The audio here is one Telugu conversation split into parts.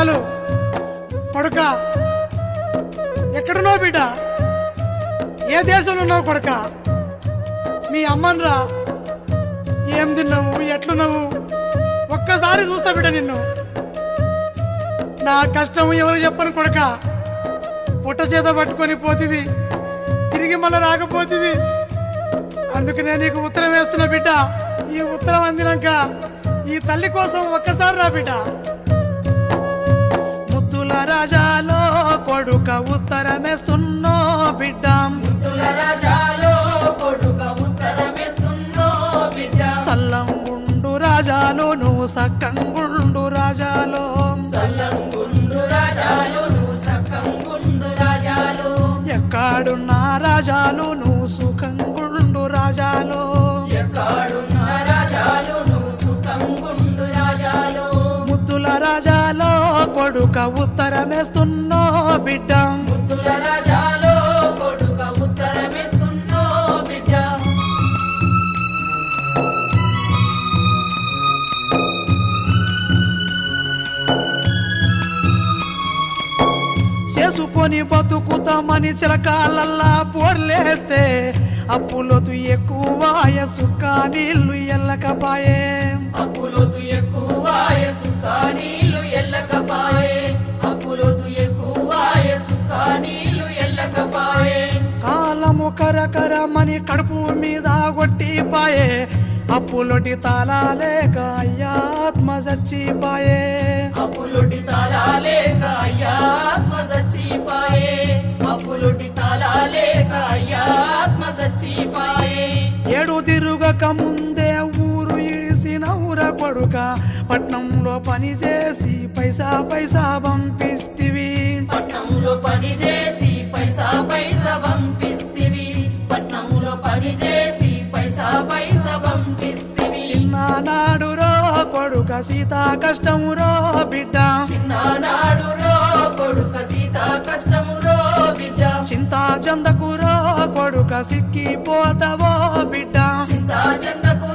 రాజాలు పడుక. ఎక్కడున్నావు బిడ్డ? ఏ దేశంలో ఉన్నావు పడుక? మీ అమ్మన్రా ఏం తిన్నావు? ఎట్లున్నావు? ఒక్కసారి చూస్తా బిడ్డ నిన్ను. నా కష్టం ఎవరు చెప్పను కొడక పుట్ట చేత పట్టుకొని పోతివి. తిరిగి మళ్ళీ రాకపోతివి. అందుకనే నీకు ఉత్తరం వేస్తున్నా బిడ్డ. ఈ ఉత్తరం అందినాక ఈ తల్లి కోసం ఒక్కసారి రా బిడ్డ. ముద్దుల రాజాలో కొడుక ఉత్తరమేస్తున్నో బిడ్డ. ముద్దుల రాజాలో కొడుక ఉత్తరమేస్తున్నో బిడ్డ. సల్లంగుండు రాజాలు నువ్వు సక్కంగుండు రాజాలో. సల్లంగుండు రాజాలు నువ్వు సక్కంగుండు రాజాలు. ఎక్కడున్న రాజాలు బిడ్డ. చేసుకొని బతుకుతామని చిలకాలల్లా పోర్లేస్తే అప్పులొతు ఎక్కువ సుక్క నీళ్ళు ఎల్లకపాయే. అప్పులోతు ఎక్కువ సుఖ నీళ్ళు ఎల్లకపాయే. అప్పులోతు కరకరమని కడుపు మీద కొట్టిపాయే అప్పులొటి తాళాలేక అయ్యాత్మ చచ్చిపాయే అప్పులుడి తాళాలేక అయ్యాత్మ సచ్చిపాయే అప్పులుడి తాళాలేక అయ్యాత్మ సచ్చిపాయే ఏడు తిరుగక ముందే ఊరు ఇడిసినవుర కొడుక. పట్నంలో పని చేసి పైసా పైసా పంపిస్తివి. పట్నంలో పని చేసి పైసా పైసా పట్నంలో పని చేసి పైసా పైసా పంపిస్తివి. చిన్ననాడు రో కొడుక సీత రో బిడ్డ. చిన్ననాడు రో కొడుక సీత రో బిడ్డ. చింతా చందకు రో కొడుక సిక్కిపోతావో బిడ్డ. చింతా చెందకు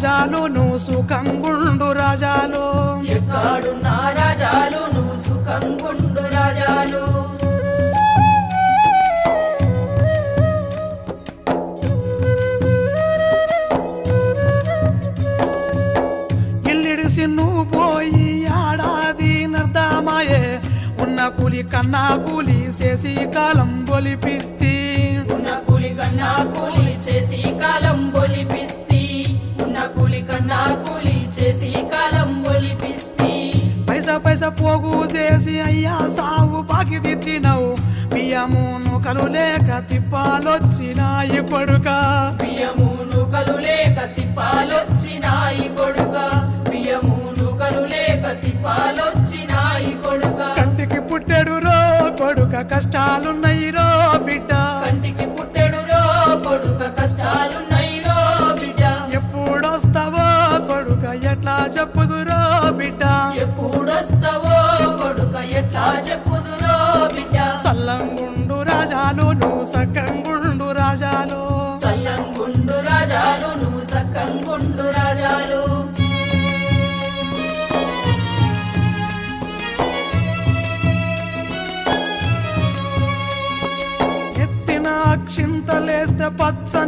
రాజాలు నువ్వు సుఖంగుండు రాజాలు. ఎక్కడున్న రాజాలు నువ్వు సుఖంగుండు రాజాలు. ఇల్లిడిసి నువ్వు పోయి ఆడాది నర్దమాయే. ఉన్న కూలి కన్నా కూలి చేసి కాలం బొలిపిస్తి. ఉన్న కూలి కన్నా కూలి చేసి కాలం కూలి చేసి కాలం బొలిపిస్తి పైసా పైసా పోగు చేసి అయ్యా సావు బాకి తెచ్చినవు బియ్యము నూకలు లేక తిప్పాలొచ్చినాయి కొడుక. బియ్యము నూకలు లేక తిప్పాలొచ్చినాయి కొడుక. బియ్యము నూకలు లేక తిప్పాలొచ్చినాయి కొడుక. కంటికి పుట్టెడు రో కొడుక కష్టాలున్నాయి రో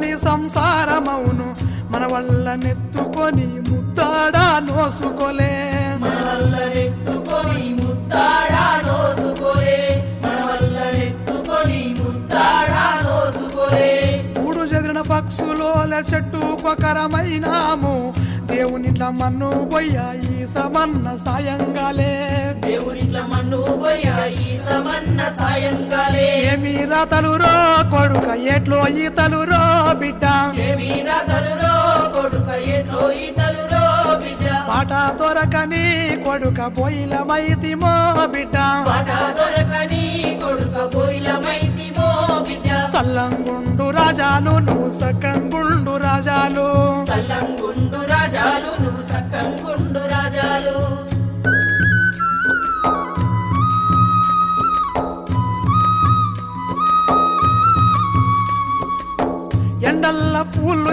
పచ్చని సంసారమవును మన వల్ల నెత్తుకొని ముద్దాడా నోసుకోలే. మన వల్ల నెత్తుకొని ముత్తాడా నోసుకోలే. మన వల్ల నెత్తుకొని ముత్తాడా నోసుకోలే. మూడు చెదిరిన పక్షులోల చెట్టు కొకరమైనాము దేవునిట్ల మన్ను బొయ్య ఈ సమన్న సాయంగాలే. సాయంగాలే ఏమి రాతలు రో కొడుక ఎట్లో బిడ్డ. కొడుక ఎట్లో ఈతలురో బిడ్డ. పాట దొరకని కొడుక పోయిలమైతిమో బిడ్డ. బాట దొరకని కొడుక పోయిలమైతిమో బిడ్డ. సల్లంగుండు రాజాలు నువ్వు సక్కంగుండు రాజాలు. సల్లంగుండు రాజాలు నువ్వు సక్కంగుండు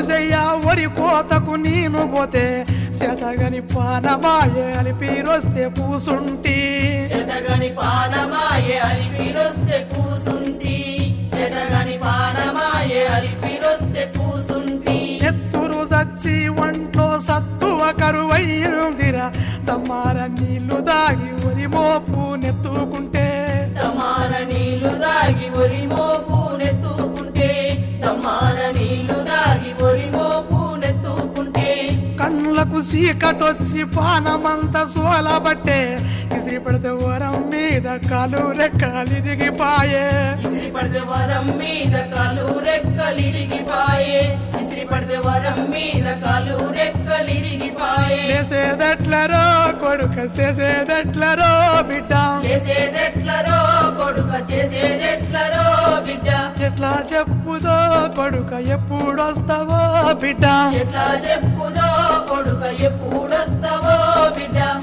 పూలు వరి కోతకు నేను పోతే శతగని పానమాయే అని పీరొస్తే పూసుంటి. చీకటొచ్చి పానమంతా సోలబట్టే ఇసిరి పడితే వరం మీద కాలు రెక్కలిరిగిపాయే ఇసిరి పడితే వరం మీద కాలు రెక్కలిరిగిపాయే ఇసిరి పడితే వరం మీద కాలు రెక్కలిరిగిపాయే లేసేదెట్లరో కొడుక చేసేదెట్లరో బిడ్డ. చేసేదెట్లరో కొడుక చేసేదెట్లరో బిడ్డ. ఎట్లా చెప్పుదో కొడుక ఎప్పుడొస్తావో. బిడ్డ.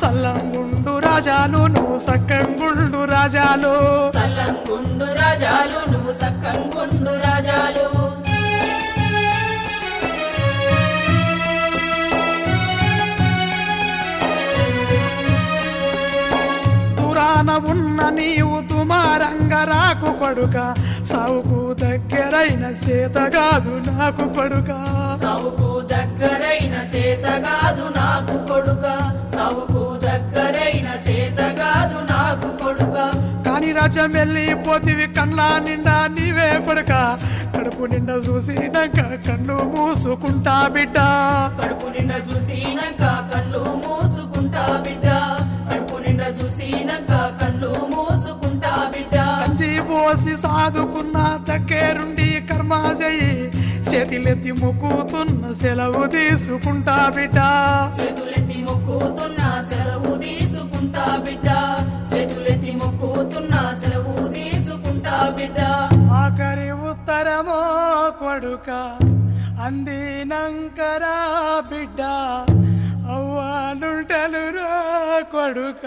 సల్లంగుండు రాజాలు నువ్వు సక్కంగుండు రాజాలు. సల్లంగుండు రాజాలు నువ్వు సక్కంగుండు రాజాలు. ఉన్న నీవు కొడుక సావుకు దగ్గరైన చేత కాదు నాకు కొడుక సావుకు దగ్గరైన చేతగాదు నాకు కొడుక. సావుకు దగ్గరైన చేతగాదు నాకు కొడుక. కాని రాజ్యం వెళ్ళిపోతివి కండ్లా నిండా నీవే కొడుక. కడుపు నిండా చూసినాక కళ్ళు మూసుకుంటా బిడ్డ. కడుపు నిండా చూసినాక కళ్ళు మూసుకుంటా బిడ్డ. పోసి సాదుకున్న దగ్గరుండి కర్మ చెయ్యి చేతిలెత్తి మొక్కుతున్న సెలవు తీసుకుంటా బిడ్డ. చేతులెత్తి మొక్కుతున్నా సెలవు తీసుకుంటా బిడ్డ. చేతులెత్తి మొక్కుతున్నా సెలవు తీసుకుంటా బిడ్డ. ఆఖరి ఉత్తరమో కొడుక అందినంకరా బిడ్డ. అవ్వాలుంటలురా కొడుక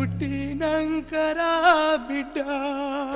මුටි නංකරා බිඩා.